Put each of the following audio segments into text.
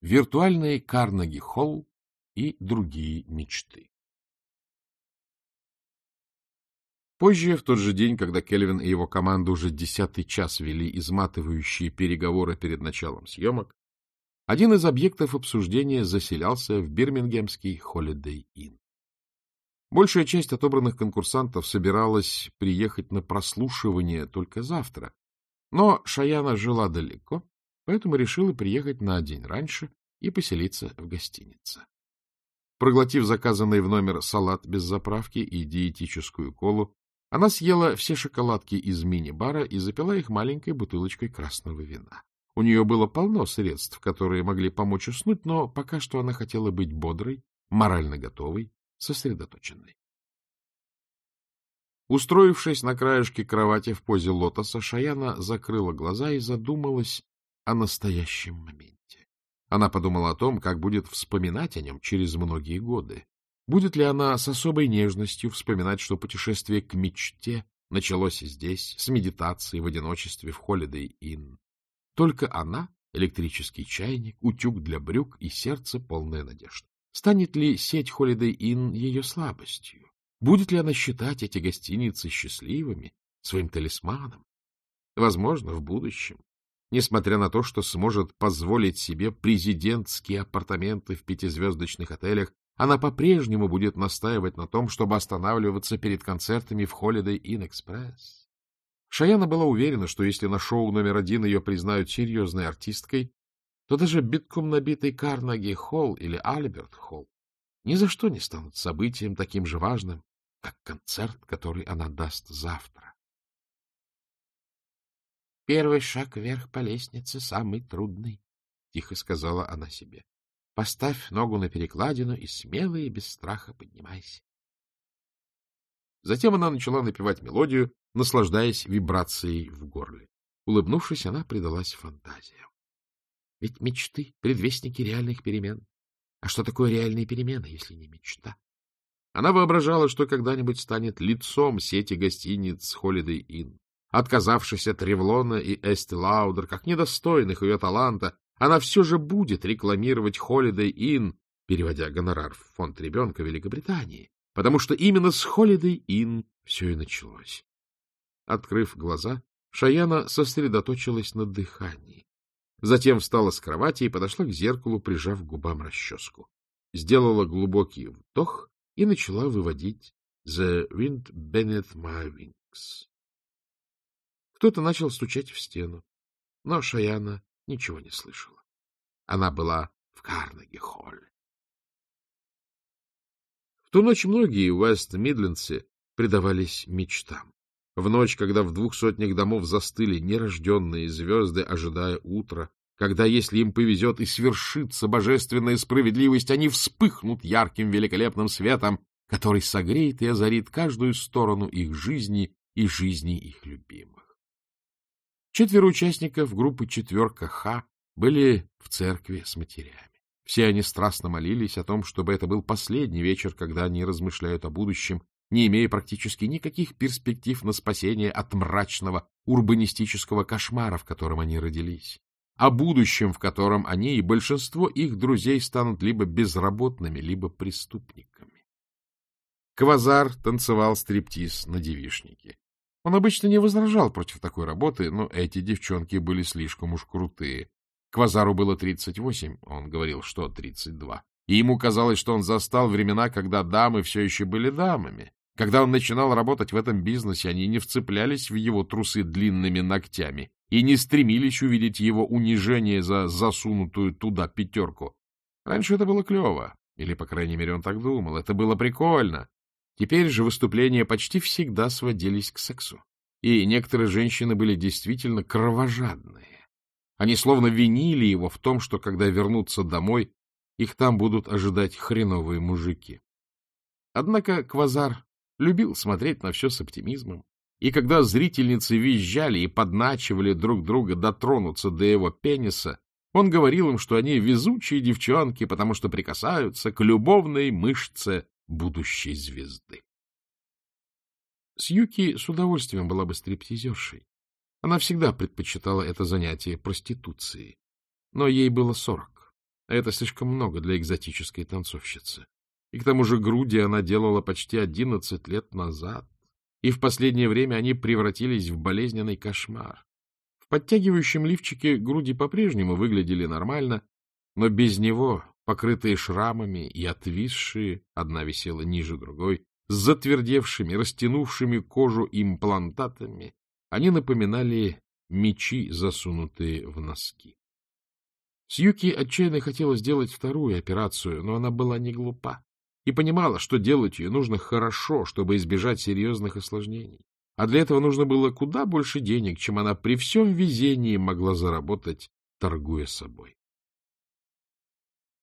виртуальный Карнеги-холл и другие мечты. Позже, в тот же день, когда Кельвин и его команда уже десятый час вели изматывающие переговоры перед началом съемок, один из объектов обсуждения заселялся в бирмингемский Holiday Inn. Большая часть отобранных конкурсантов собиралась приехать на прослушивание только завтра, но Шаяна жила далеко, поэтому решила приехать на день раньше и поселиться в гостинице. Проглотив заказанный в номер салат без заправки и диетическую колу, она съела все шоколадки из мини-бара и запила их маленькой бутылочкой красного вина. У нее было полно средств, которые могли помочь уснуть, но пока что она хотела быть бодрой, морально готовой, сосредоточенной. Устроившись на краешке кровати в позе лотоса, Шаяна закрыла глаза и задумалась о настоящем моменте. Она подумала о том, как будет вспоминать о нем через многие годы. Будет ли она с особой нежностью вспоминать, что путешествие к мечте началось здесь, с медитацией в одиночестве в Holiday Inn? Только она, электрический чайник, утюг для брюк и сердце полное надежд. Станет ли сеть Holiday Inn ее слабостью? Будет ли она считать эти гостиницы счастливыми, своим талисманом? Возможно, в будущем. Несмотря на то, что сможет позволить себе президентские апартаменты в пятизвездочных отелях, она по-прежнему будет настаивать на том, чтобы останавливаться перед концертами в Holiday Inn Express. Шаяна была уверена, что если на шоу номер один ее признают серьезной артисткой, то даже битком набитый Карнеги Холл или Альберт Холл ни за что не станут событием таким же важным, как концерт, который она даст завтра. — Первый шаг вверх по лестнице самый трудный, — тихо сказала она себе. Поставь ногу на перекладину и смело и без страха поднимайся. Затем она начала напевать мелодию, наслаждаясь вибрацией в горле. Улыбнувшись, она предалась фантазиям. Ведь мечты — предвестники реальных перемен. А что такое реальные перемены, если не мечта? Она воображала, что когда-нибудь станет лицом сети гостиниц Holiday Inn. Отказавшись от Ревлона и Эсти Лаудер, как недостойных ее таланта, она все же будет рекламировать Holiday Inn, переводя гонорар в фонд ребенка Великобритании, потому что именно с Holiday Inn все и началось. Открыв глаза, Шаяна сосредоточилась на дыхании. Затем встала с кровати и подошла к зеркалу, прижав к губам расческу. Сделала глубокий вдох и начала выводить «The wind beneath my wings». Кто-то начал стучать в стену, но Шаяна ничего не слышала. Она была в Карнеги-холле. В ту ночь многие в Уэст-Мидлендсе предавались мечтам. В ночь, когда в двух сотнях домов застыли нерожденные звезды, ожидая утра, когда, если им повезет и свершится божественная справедливость, они вспыхнут ярким великолепным светом, который согреет и озарит каждую сторону их жизни и жизни их любимых. Четверо участников группы «Четверка Х» были в церкви с матерями. Все они страстно молились о том, чтобы это был последний вечер, когда они размышляют о будущем, не имея практически никаких перспектив на спасение от мрачного урбанистического кошмара, в котором они родились, о будущем, в котором они и большинство их друзей станут либо безработными, либо преступниками. Квазар танцевал стриптиз на девишнике. Он обычно не возражал против такой работы, но эти девчонки были слишком уж крутые. Квазару было 38, он говорил, что 32. И ему казалось, что он застал времена, когда дамы все еще были дамами. Когда он начинал работать в этом бизнесе, они не вцеплялись в его трусы длинными ногтями и не стремились увидеть его унижение за засунутую туда пятерку. Раньше это было клево, или, по крайней мере, он так думал. Это было прикольно. Теперь же выступления почти всегда сводились к сексу. И некоторые женщины были действительно кровожадные. Они словно винили его в том, что когда вернутся домой, их там будут ожидать хреновые мужики. Однако Квазар любил смотреть на все с оптимизмом, и когда зрительницы визжали и подначивали друг друга дотронуться до его пениса, он говорил им, что они везучие девчонки, потому что прикасаются к любовной мышце будущей звезды. Сьюки с удовольствием была бы стриптизершей. Она всегда предпочитала это занятие проституции. Но ей было сорок. а это слишком много для экзотической танцовщицы. И к тому же груди она делала почти одиннадцать лет назад, и в последнее время они превратились в болезненный кошмар. В подтягивающем лифчике груди по-прежнему выглядели нормально, но без него, покрытые шрамами и отвисшие, одна висела ниже другой, с затвердевшими, растянувшими кожу имплантатами, они напоминали мечи, засунутые в носки. Сьюки отчаянно хотела сделать вторую операцию, но она была не глупа и понимала, что делать ее нужно хорошо, чтобы избежать серьезных осложнений. А для этого нужно было куда больше денег, чем она при всем везении могла заработать, торгуя собой.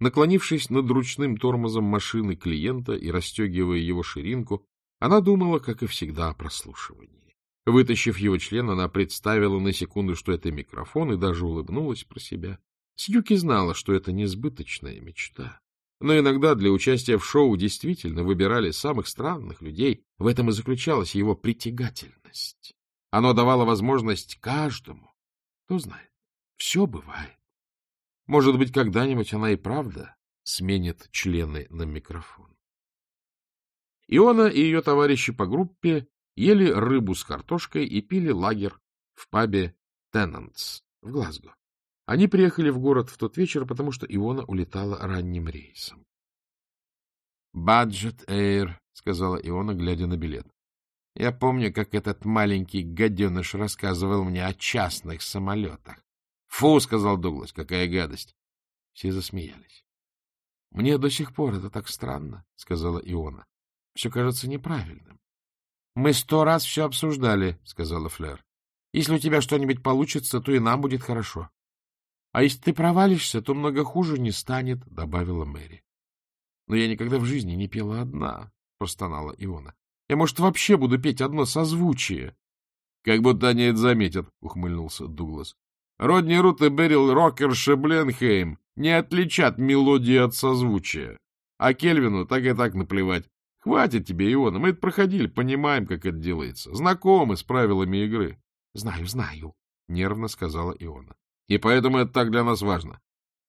Наклонившись над ручным тормозом машины клиента и расстегивая его ширинку, она думала, как и всегда, о прослушивании. Вытащив его член, она представила на секунду, что это микрофон, и даже улыбнулась про себя. Сьюки знала, что это несбыточная мечта. Но иногда для участия в шоу действительно выбирали самых странных людей. В этом и заключалась его притягательность. Оно давало возможность каждому. Кто знает, все бывает. Может быть, когда-нибудь она и правда сменит члены на микрофон. Иона и ее товарищи по группе ели рыбу с картошкой и пили лагер в пабе Теннантс в Глазго. Они приехали в город в тот вечер, потому что Иона улетала ранним рейсом. — Баджет Эйр, — сказала Иона, глядя на билет. — Я помню, как этот маленький гаденыш рассказывал мне о частных самолетах. — Фу, — сказал Дуглас, — какая гадость. Все засмеялись. — Мне до сих пор это так странно, — сказала Иона. — Все кажется неправильным. — Мы сто раз все обсуждали, — сказала Флер. — Если у тебя что-нибудь получится, то и нам будет хорошо. — А если ты провалишься, то много хуже не станет, — добавила Мэри. — Но я никогда в жизни не пела одна, — простонала Иона. — Я, может, вообще буду петь одно созвучие. — Как будто они это заметят, — ухмыльнулся Дуглас. — Родни Рут и Берил Рокер Шебленхейм не отличат мелодии от созвучия. А Кельвину так и так наплевать. Хватит тебе, Иона, мы это проходили, понимаем, как это делается. Знакомы с правилами игры. — Знаю, знаю, — нервно сказала Иона. И поэтому это так для нас важно.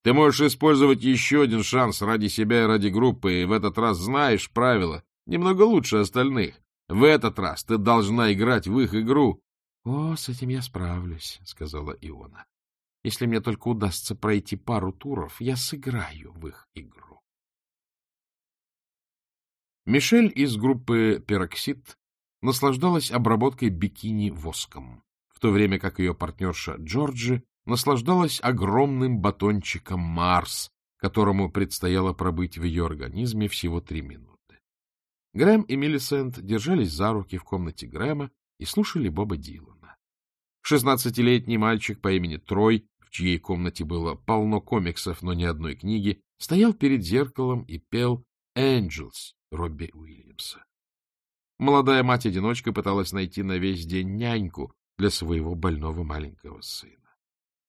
Ты можешь использовать еще один шанс ради себя и ради группы, и в этот раз знаешь правила немного лучше остальных. В этот раз ты должна играть в их игру. — О, с этим я справлюсь, — сказала Иона. — Если мне только удастся пройти пару туров, я сыграю в их игру. Мишель из группы «Пероксид» наслаждалась обработкой бикини воском, в то время как ее партнерша Джорджи наслаждалась огромным батончиком Марс, которому предстояло пробыть в ее организме всего три минуты. Грэм и Миллисент держались за руки в комнате Грэма и слушали Боба Дилана. Шестнадцатилетний мальчик по имени Трой, в чьей комнате было полно комиксов, но ни одной книги, стоял перед зеркалом и пел «Angels» Робби Уильямса. Молодая мать-одиночка пыталась найти на весь день няньку для своего больного маленького сына.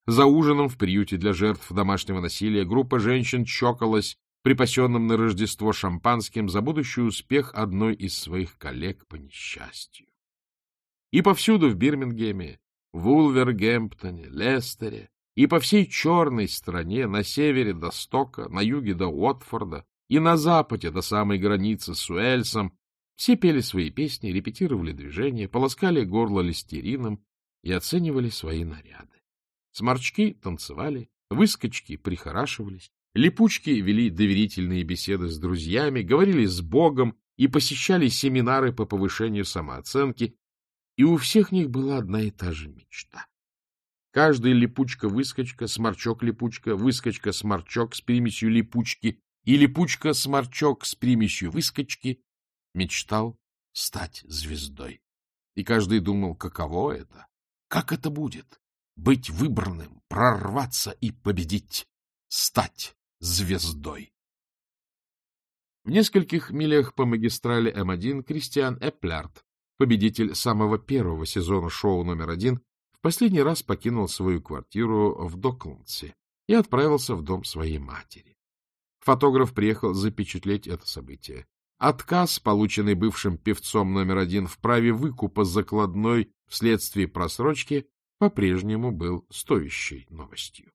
За ужином в приюте для жертв домашнего насилия группа женщин чокалась припасенным на Рождество шампанским за будущий успех одной из своих коллег по несчастью. И повсюду в Бирмингеме, в Улвергемптоне, Лестере, и по всей черной стране, на севере до Стока, на юге до Уотфорда, и на западе до самой границы с Уэльсом, все пели свои песни, репетировали движения, полоскали горло листерином и оценивали свои наряды. Сморчки танцевали, выскочки прихорашивались, липучки вели доверительные беседы с друзьями, говорили с Богом и посещали семинары по повышению самооценки, и у всех них была одна и та же мечта. Каждый липучка-выскочка, сморчок-липучка, выскочка-сморчок с примесью липучки и липучка-сморчок с примесью выскочки мечтал стать звездой. И каждый думал, каково это, как это будет быть выбранным, прорваться и победить, стать звездой. В нескольких милях по магистрали М1 Кристиан Эплярд, победитель самого первого сезона шоу номер один, в последний раз покинул свою квартиру в Докландсе и отправился в дом своей матери. Фотограф приехал запечатлеть это событие. Отказ, полученный бывшим певцом номер один в праве выкупа закладной вследствие просрочки, по-прежнему был стоящей новостью.